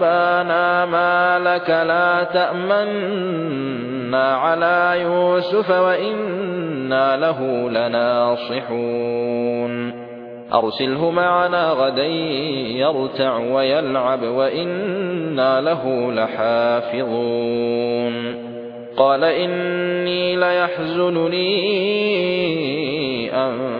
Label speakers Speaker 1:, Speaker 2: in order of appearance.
Speaker 1: أبانا ما لك لا تأمنا على يوسف وإنا له لناصحون. أرسله معنا غدا يرتع ويلعب وإنا له لحافظون. قال إني ليحزنني أن